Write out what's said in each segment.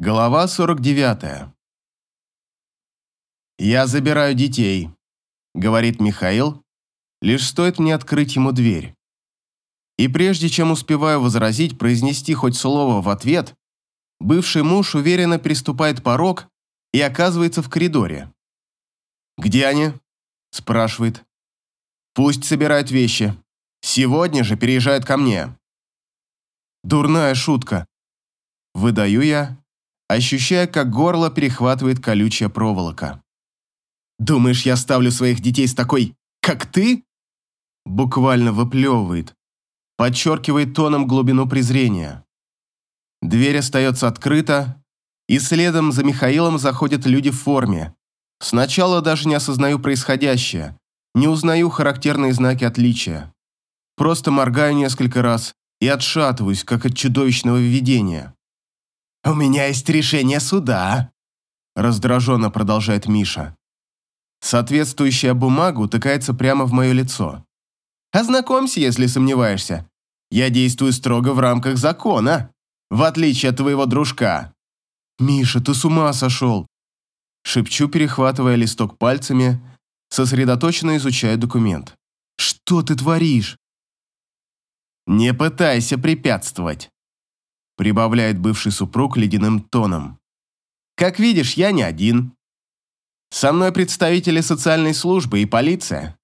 Глава 49. «Я забираю детей», — говорит Михаил, лишь стоит мне открыть ему дверь. И прежде чем успеваю возразить, произнести хоть слово в ответ, бывший муж уверенно переступает порог и оказывается в коридоре. «Где они?» – спрашивает. «Пусть собирают вещи. Сегодня же переезжают ко мне». Дурная шутка. Выдаю я, ощущая, как горло перехватывает колючая проволока. «Думаешь, я ставлю своих детей с такой, как ты?» Буквально выплевывает, подчеркивает тоном глубину презрения. Дверь остается открыта, и следом за Михаилом заходят люди в форме. Сначала даже не осознаю происходящее, не узнаю характерные знаки отличия. Просто моргаю несколько раз и отшатываюсь, как от чудовищного видения. «У меня есть решение суда», – раздраженно продолжает Миша. Соответствующая бумага утыкается прямо в мое лицо. «Ознакомься, если сомневаешься. Я действую строго в рамках закона, в отличие от твоего дружка». «Миша, ты с ума сошел!» Шепчу, перехватывая листок пальцами, сосредоточенно изучая документ. «Что ты творишь?» «Не пытайся препятствовать прибавляет бывший супруг ледяным тоном. «Как видишь, я не один. Со мной представители социальной службы и полиция.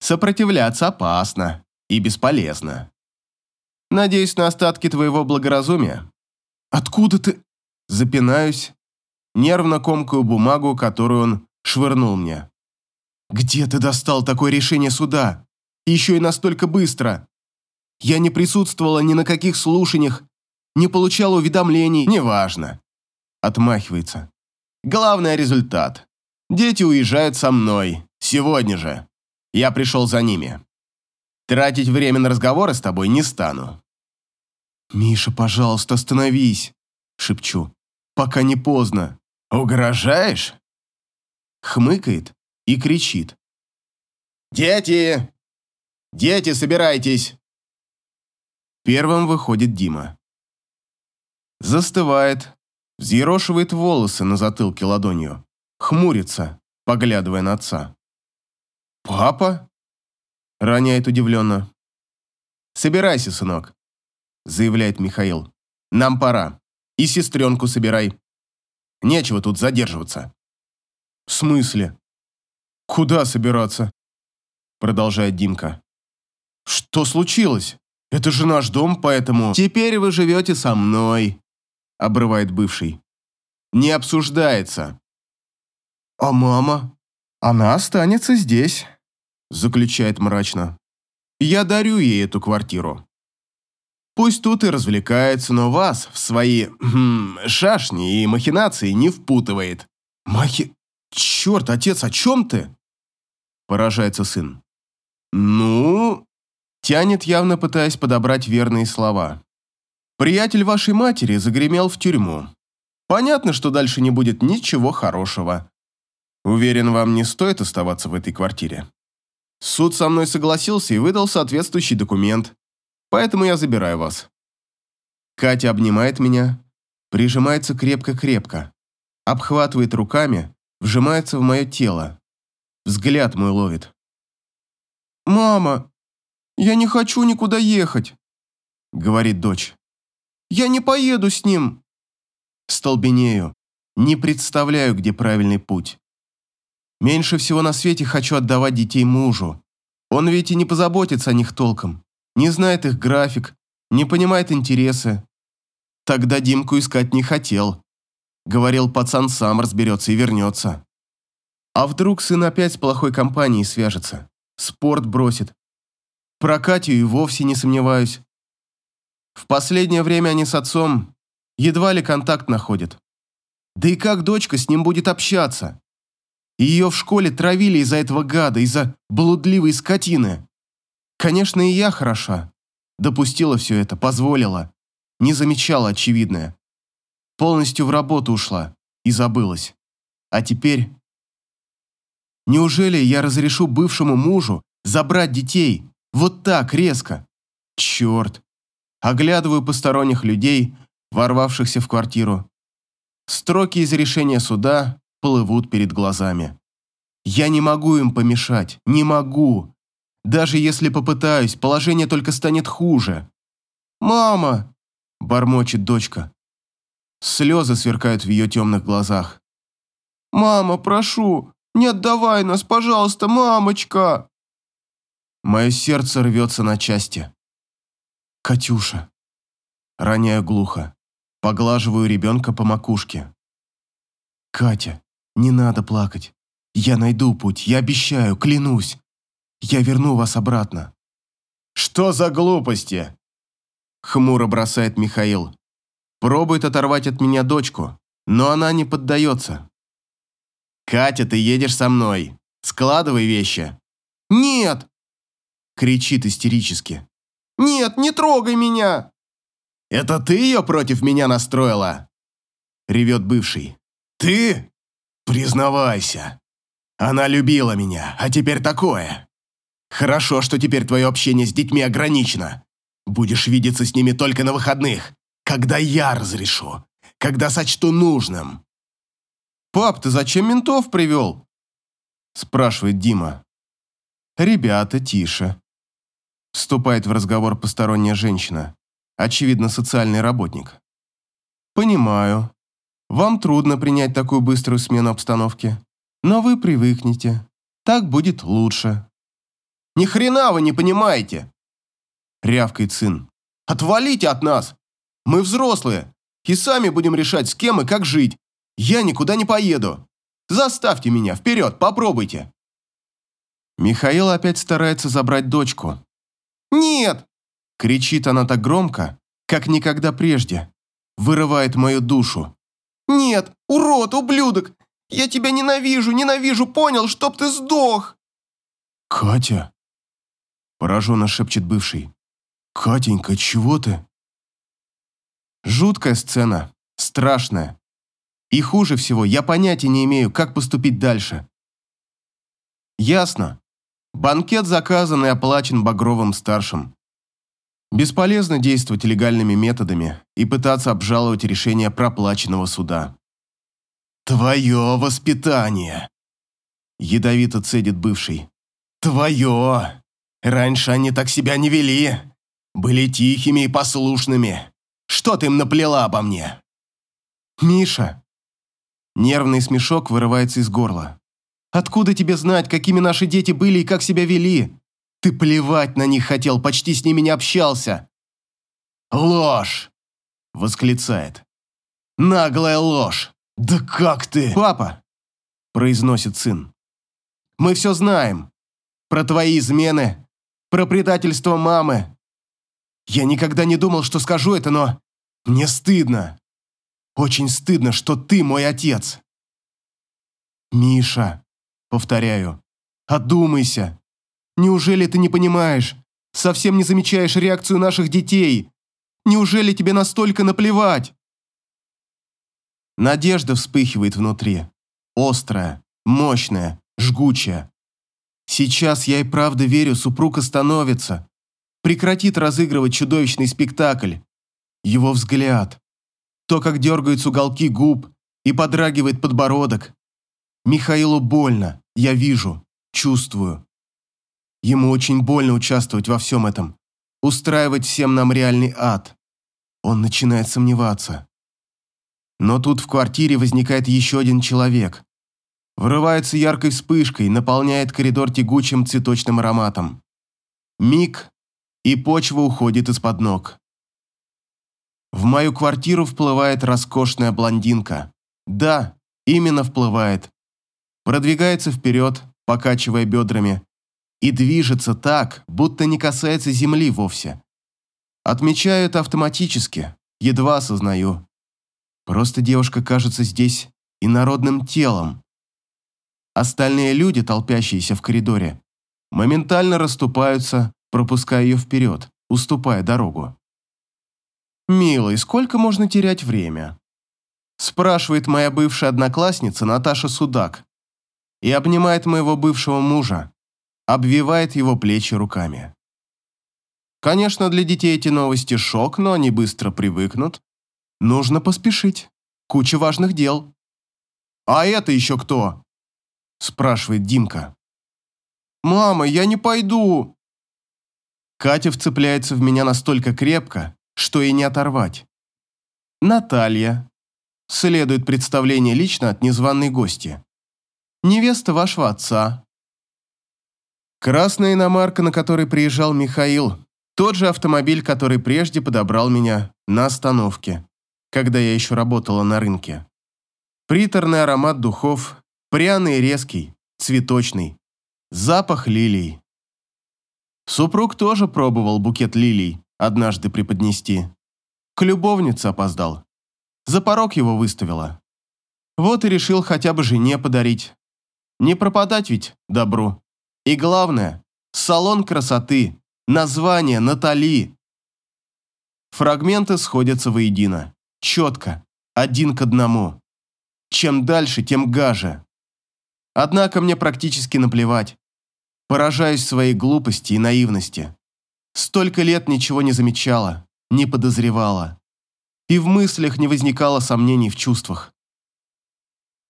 Сопротивляться опасно и бесполезно. Надеюсь на остатки твоего благоразумия. Откуда ты...» Запинаюсь, нервно комкаю бумагу, которую он швырнул мне. «Где ты достал такое решение суда? Еще и настолько быстро. Я не присутствовала ни на каких слушаниях не получал уведомлений, неважно. Отмахивается. Главный результат. Дети уезжают со мной. Сегодня же. Я пришел за ними. Тратить время на разговоры с тобой не стану. «Миша, пожалуйста, остановись!» Шепчу. «Пока не поздно». «Угрожаешь?» Хмыкает и кричит. «Дети! Дети, собирайтесь!» Первым выходит Дима. Застывает, взъерошивает волосы на затылке ладонью, хмурится, поглядывая на отца. «Папа?» – роняет удивленно. «Собирайся, сынок», – заявляет Михаил. «Нам пора. И сестренку собирай. Нечего тут задерживаться». «В смысле? Куда собираться?» – продолжает Димка. «Что случилось? Это же наш дом, поэтому...» «Теперь вы живете со мной», обрывает бывший. «Не обсуждается». «А мама? Она останется здесь», заключает мрачно. «Я дарю ей эту квартиру. Пусть тут и развлекается, но вас в свои хм, шашни и махинации не впутывает». «Махи... Черт, отец, о чем ты?» Поражается сын. «Ну...» Тянет, явно пытаясь подобрать верные слова. Приятель вашей матери загремел в тюрьму. Понятно, что дальше не будет ничего хорошего. Уверен, вам не стоит оставаться в этой квартире. Суд со мной согласился и выдал соответствующий документ, поэтому я забираю вас. Катя обнимает меня, прижимается крепко-крепко, обхватывает руками, вжимается в мое тело. Взгляд мой ловит. «Мама, я не хочу никуда ехать», — говорит дочь. Я не поеду с ним!» Столбенею. Не представляю, где правильный путь. Меньше всего на свете хочу отдавать детей мужу. Он ведь и не позаботится о них толком. Не знает их график, не понимает интересы. Тогда Димку искать не хотел. Говорил, пацан сам разберется и вернется. А вдруг сын опять с плохой компанией свяжется? Спорт бросит. Про Катю и вовсе не сомневаюсь. В последнее время они с отцом едва ли контакт находят. Да и как дочка с ним будет общаться? Ее в школе травили из-за этого гада, из-за блудливой скотины. Конечно, и я хороша. Допустила все это, позволила. Не замечала очевидное. Полностью в работу ушла и забылась. А теперь... Неужели я разрешу бывшему мужу забрать детей? Вот так, резко? Черт, Оглядываю посторонних людей, ворвавшихся в квартиру. Строки из решения суда плывут перед глазами. Я не могу им помешать, не могу. Даже если попытаюсь, положение только станет хуже. «Мама!» – бормочет дочка. Слезы сверкают в ее темных глазах. «Мама, прошу, не отдавай нас, пожалуйста, мамочка!» Мое сердце рвется на части. «Катюша!» Роняю глухо. Поглаживаю ребенка по макушке. «Катя, не надо плакать. Я найду путь, я обещаю, клянусь. Я верну вас обратно». «Что за глупости?» Хмуро бросает Михаил. Пробует оторвать от меня дочку, но она не поддается. «Катя, ты едешь со мной. Складывай вещи». «Нет!» Кричит истерически. «Нет, не трогай меня!» «Это ты ее против меня настроила?» Ревет бывший. «Ты? Признавайся. Она любила меня, а теперь такое. Хорошо, что теперь твое общение с детьми ограничено. Будешь видеться с ними только на выходных, когда я разрешу, когда сочту нужным». «Пап, ты зачем ментов привел?» Спрашивает Дима. «Ребята, тише». Вступает в разговор посторонняя женщина очевидно, социальный работник. Понимаю. Вам трудно принять такую быструю смену обстановки, но вы привыкнете. Так будет лучше. Ни хрена вы не понимаете, рявкает сын. Отвалите от нас. Мы взрослые и сами будем решать, с кем и как жить. Я никуда не поеду. Заставьте меня, вперед, попробуйте. Михаил опять старается забрать дочку. «Нет!» Кричит она так громко, как никогда прежде. Вырывает мою душу. «Нет, урод, ублюдок! Я тебя ненавижу, ненавижу, понял, чтоб ты сдох!» «Катя?» Пораженно шепчет бывший. «Катенька, чего ты?» Жуткая сцена, страшная. И хуже всего, я понятия не имею, как поступить дальше. Ясно. Банкет заказан и оплачен Багровым-старшим. Бесполезно действовать легальными методами и пытаться обжаловать решение проплаченного суда. «Твое воспитание!» Ядовито цедит бывший. «Твое! Раньше они так себя не вели. Были тихими и послушными. Что ты им наплела обо мне?» «Миша!» Нервный смешок вырывается из горла. «Откуда тебе знать, какими наши дети были и как себя вели? Ты плевать на них хотел, почти с ними не общался. Ложь! Восклицает. Наглая ложь! Да как ты? Папа! Произносит сын. Мы все знаем. Про твои измены, про предательство мамы. Я никогда не думал, что скажу это, но мне стыдно. Очень стыдно, что ты мой отец. Миша, повторяю, одумайся. Неужели ты не понимаешь? Совсем не замечаешь реакцию наших детей? Неужели тебе настолько наплевать?» Надежда вспыхивает внутри. Острая, мощная, жгучая. Сейчас я и правда верю, супруг остановится. Прекратит разыгрывать чудовищный спектакль. Его взгляд. То, как дергаются уголки губ и подрагивает подбородок. Михаилу больно, я вижу, чувствую. Ему очень больно участвовать во всем этом, устраивать всем нам реальный ад. Он начинает сомневаться. Но тут в квартире возникает еще один человек. Врывается яркой вспышкой, наполняет коридор тягучим цветочным ароматом. Миг, и почва уходит из-под ног. В мою квартиру вплывает роскошная блондинка. Да, именно вплывает. Продвигается вперед, покачивая бедрами, и движется так, будто не касается земли вовсе. Отмечаю это автоматически, едва осознаю. Просто девушка кажется здесь инородным телом. Остальные люди, толпящиеся в коридоре, моментально расступаются, пропуская ее вперед, уступая дорогу. «Милый, сколько можно терять время?» спрашивает моя бывшая одноклассница Наташа Судак и обнимает моего бывшего мужа, обвивает его плечи руками. Конечно, для детей эти новости шок, но они быстро привыкнут. Нужно поспешить. куча важных дел. «А это еще кто?» – спрашивает Димка. «Мама, я не пойду!» Катя вцепляется в меня настолько крепко, что и не оторвать. Наталья. Следует представление лично от незваной гости. Невеста вашего отца. Красная иномарка, на которой приезжал Михаил, тот же автомобиль, который прежде подобрал меня на остановке, когда я еще работала на рынке. Приторный аромат духов, пряный и резкий, цветочный, запах лилий. Супруг тоже пробовал букет лилий однажды преподнести. К любовнице опоздал. За порог его выставила. Вот и решил хотя бы жене подарить. Не пропадать ведь добру. И главное, салон красоты, название Натали. Фрагменты сходятся воедино, четко, один к одному. Чем дальше, тем гаже. Однако мне практически наплевать. Поражаюсь своей глупости и наивности. Столько лет ничего не замечала, не подозревала. И в мыслях не возникало сомнений в чувствах.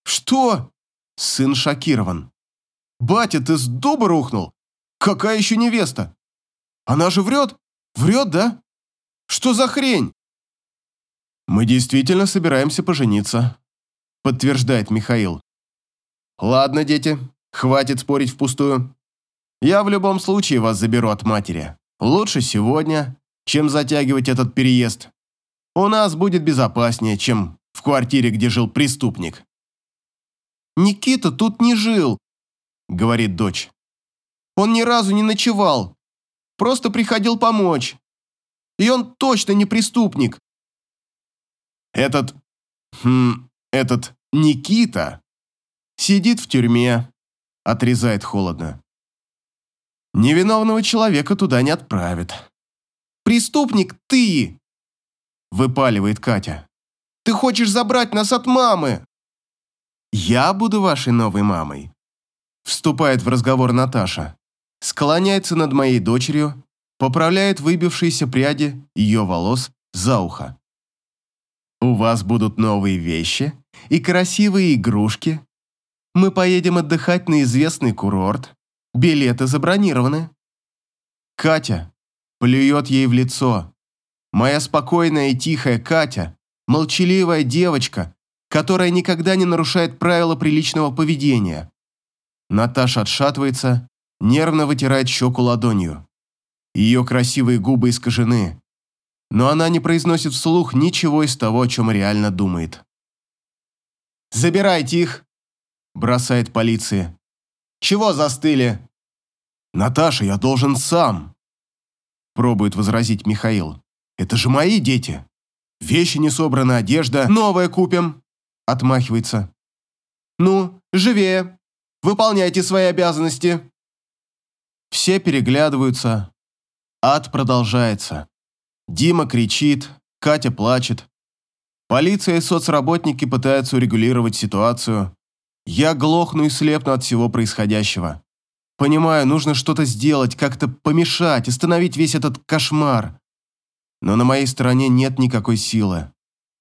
«Что?» Сын шокирован. «Батя, ты с дуба рухнул? Какая еще невеста? Она же врет? Врет, да? Что за хрень?» «Мы действительно собираемся пожениться», подтверждает Михаил. «Ладно, дети, хватит спорить впустую. Я в любом случае вас заберу от матери. Лучше сегодня, чем затягивать этот переезд. У нас будет безопаснее, чем в квартире, где жил преступник». «Никита тут не жил», — говорит дочь. «Он ни разу не ночевал. Просто приходил помочь. И он точно не преступник». «Этот... Хм, этот Никита сидит в тюрьме», — отрезает холодно. «Невиновного человека туда не отправят». «Преступник ты!» — выпаливает Катя. «Ты хочешь забрать нас от мамы!» «Я буду вашей новой мамой», – вступает в разговор Наташа, склоняется над моей дочерью, поправляет выбившиеся пряди ее волос за ухо. «У вас будут новые вещи и красивые игрушки. Мы поедем отдыхать на известный курорт. Билеты забронированы». Катя плюет ей в лицо. Моя спокойная и тихая Катя, молчаливая девочка, которая никогда не нарушает правила приличного поведения. Наташа отшатывается, нервно вытирает щеку ладонью. Ее красивые губы искажены, но она не произносит вслух ничего из того, о чем реально думает. «Забирайте их!» – бросает полиция. «Чего застыли?» «Наташа, я должен сам!» – пробует возразить Михаил. «Это же мои дети! Вещи не собраны, одежда, новая купим!» Отмахивается. «Ну, живее! Выполняйте свои обязанности!» Все переглядываются. Ад продолжается. Дима кричит, Катя плачет. Полиция и соцработники пытаются урегулировать ситуацию. Я глохну и слепну от всего происходящего. Понимаю, нужно что-то сделать, как-то помешать, остановить весь этот кошмар. Но на моей стороне нет никакой силы.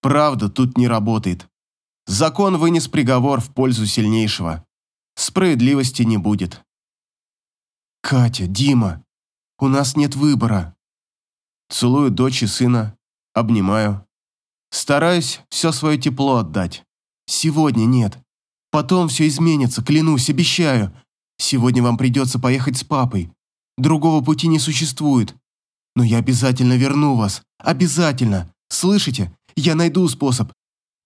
Правда тут не работает. Закон вынес приговор в пользу сильнейшего. Справедливости не будет. «Катя, Дима, у нас нет выбора». Целую дочь и сына, обнимаю. Стараюсь все свое тепло отдать. Сегодня нет. Потом все изменится, клянусь, обещаю. Сегодня вам придется поехать с папой. Другого пути не существует. Но я обязательно верну вас. Обязательно. Слышите? Я найду способ.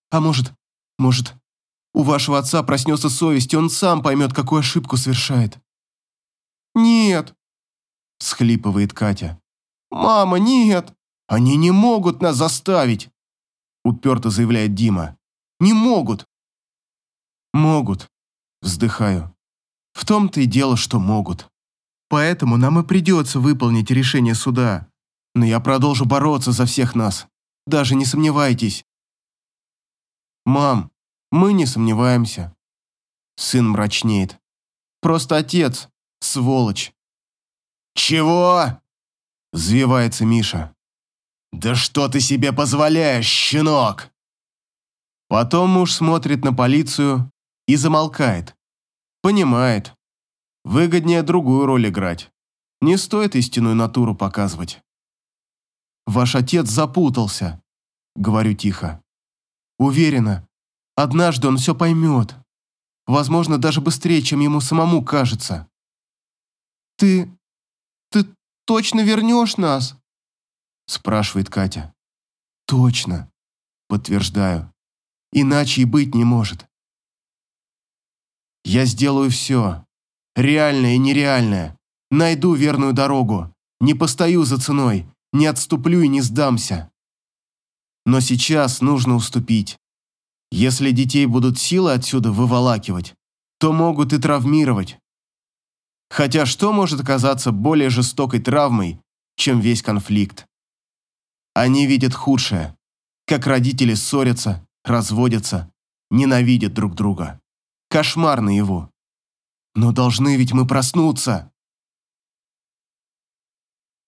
А может, может, у вашего отца проснется совесть, и он сам поймет, какую ошибку совершает. «Нет!» – схлипывает Катя. «Мама, нет! Они не могут нас заставить!» Уперто заявляет Дима. «Не могут!» «Могут!» – вздыхаю. «В том-то и дело, что могут. Поэтому нам и придется выполнить решение суда. Но я продолжу бороться за всех нас. Даже не сомневайтесь. «Мам, мы не сомневаемся». Сын мрачнеет. «Просто отец, сволочь». «Чего?» – взвивается Миша. «Да что ты себе позволяешь, щенок?» Потом муж смотрит на полицию и замолкает. Понимает. Выгоднее другую роль играть. Не стоит истинную натуру показывать. «Ваш отец запутался», — говорю тихо. «Уверена, однажды он все поймет. Возможно, даже быстрее, чем ему самому кажется». «Ты... ты точно вернешь нас?» — спрашивает Катя. «Точно», — подтверждаю. «Иначе и быть не может». «Я сделаю все, реальное и нереальное. Найду верную дорогу, не постою за ценой, не отступлю и не сдамся. Но сейчас нужно уступить. Если детей будут силы отсюда выволакивать, то могут и травмировать. Хотя что может оказаться более жестокой травмой, чем весь конфликт? Они видят худшее, как родители ссорятся, разводятся, ненавидят друг друга. Кошмар наяву. Но должны ведь мы проснуться.